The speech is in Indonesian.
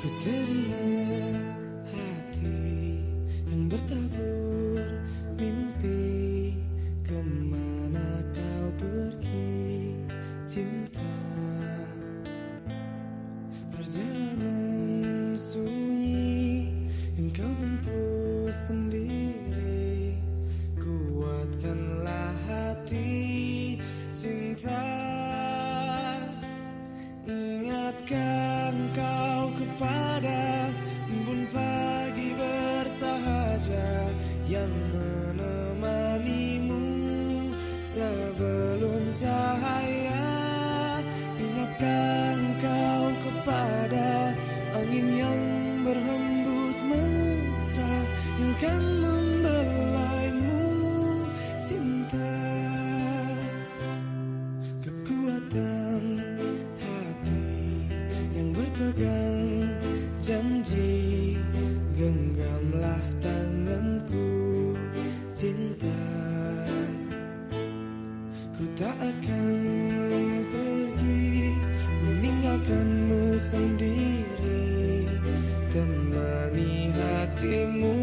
teringat hati yang bertabur mimpi Ke mana kau pergi? Cinta Perjalanan sunyi yang kau tempuh sendiri. Kuatkanlah hati cinta. Ingatkan cahaya Ingatkan kau kepada angin yang berhembus mesra Yang kan sendiri. Temani hatimu